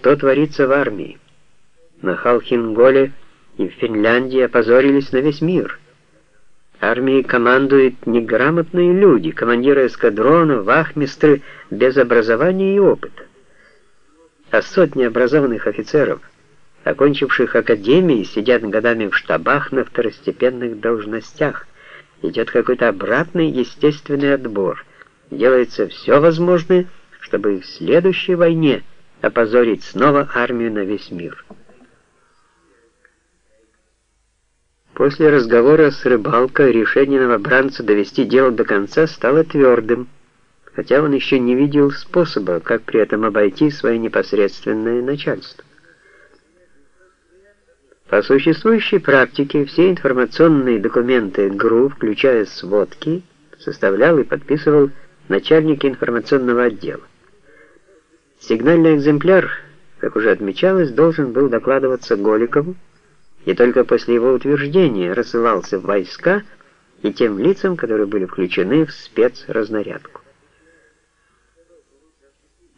что творится в армии. На Халхинголе и в Финляндии опозорились на весь мир. Армией командуют неграмотные люди, командиры эскадрона, вахмистры без образования и опыта. А сотни образованных офицеров, окончивших академии, сидят годами в штабах на второстепенных должностях. Идет какой-то обратный естественный отбор. Делается все возможное, чтобы в следующей войне опозорить снова армию на весь мир. После разговора с рыбалкой решение новобранца довести дело до конца стало твердым, хотя он еще не видел способа, как при этом обойти свое непосредственное начальство. По существующей практике все информационные документы ГРУ, включая сводки, составлял и подписывал начальник информационного отдела. Сигнальный экземпляр, как уже отмечалось, должен был докладываться Голикову, и только после его утверждения рассылался в войска и тем лицам, которые были включены в спецразнарядку.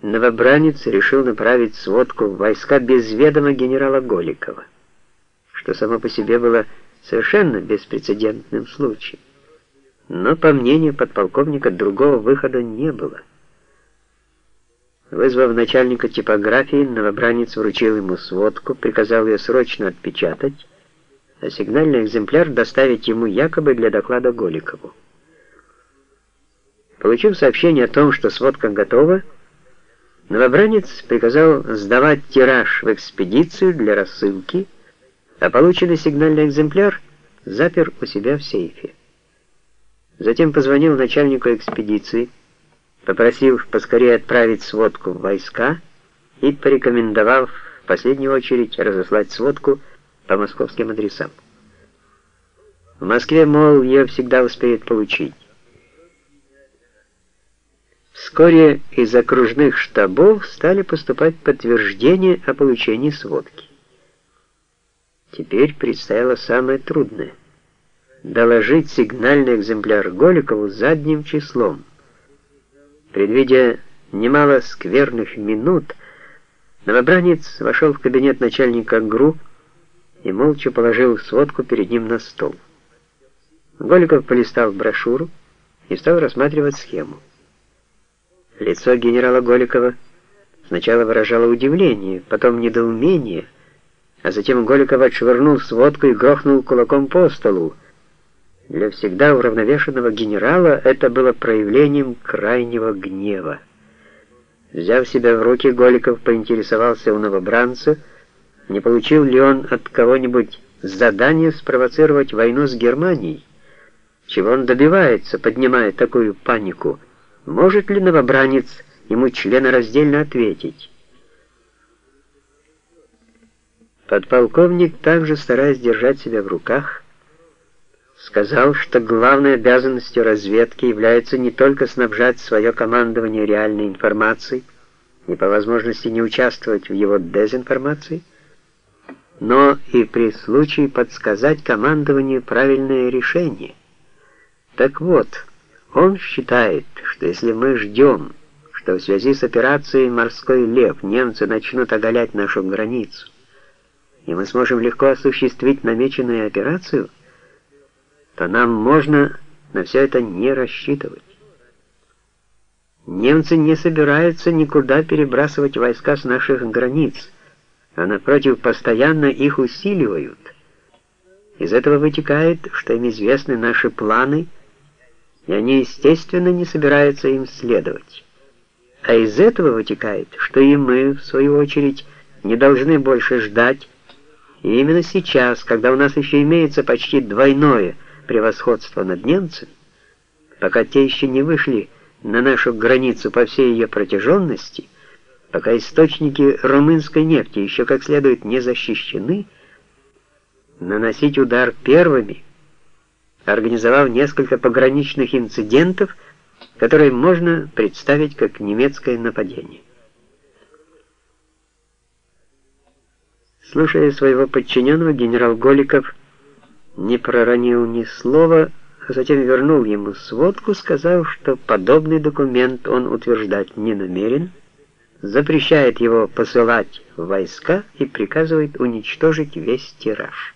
Новобранец решил направить сводку в войска без ведома генерала Голикова, что само по себе было совершенно беспрецедентным случаем. Но, по мнению подполковника, другого выхода не было. Вызвав начальника типографии, новобранец вручил ему сводку, приказал ее срочно отпечатать, а сигнальный экземпляр доставить ему якобы для доклада Голикову. Получив сообщение о том, что сводка готова, новобранец приказал сдавать тираж в экспедицию для рассылки, а полученный сигнальный экземпляр запер у себя в сейфе. Затем позвонил начальнику экспедиции, попросив поскорее отправить сводку в войска и порекомендовав в последнюю очередь разослать сводку по московским адресам. В Москве, мол, ее всегда успеют получить. Вскоре из окружных штабов стали поступать подтверждения о получении сводки. Теперь предстояло самое трудное — доложить сигнальный экземпляр Голикову задним числом — Предвидя немало скверных минут, новобранец вошел в кабинет начальника ГРУ и молча положил сводку перед ним на стол. Голиков полистал брошюру и стал рассматривать схему. Лицо генерала Голикова сначала выражало удивление, потом недоумение, а затем Голиков отшвырнул сводку и грохнул кулаком по столу. Для всегда уравновешенного генерала это было проявлением крайнего гнева. Взяв себя в руки, Голиков поинтересовался у новобранца, не получил ли он от кого-нибудь задание спровоцировать войну с Германией, чего он добивается, поднимая такую панику. Может ли новобранец ему членораздельно ответить? Подполковник, также стараясь держать себя в руках, сказал, что главной обязанностью разведки является не только снабжать свое командование реальной информацией и по возможности не участвовать в его дезинформации, но и при случае подсказать командованию правильное решение. Так вот, он считает, что если мы ждем, что в связи с операцией «Морской лев» немцы начнут оголять нашу границу, и мы сможем легко осуществить намеченную операцию – то нам можно на все это не рассчитывать. Немцы не собираются никуда перебрасывать войска с наших границ, а напротив постоянно их усиливают. Из этого вытекает, что им известны наши планы, и они, естественно, не собираются им следовать. А из этого вытекает, что и мы, в свою очередь, не должны больше ждать, и именно сейчас, когда у нас еще имеется почти двойное – превосходство над немцами, пока те еще не вышли на нашу границу по всей ее протяженности, пока источники румынской нефти еще как следует не защищены, наносить удар первыми, организовав несколько пограничных инцидентов, которые можно представить как немецкое нападение. Слушая своего подчиненного, генерал Голиков не проронил ни слова, а затем вернул ему сводку, сказав, что подобный документ он утверждать не намерен, запрещает его посылать в войска и приказывает уничтожить весь тираж.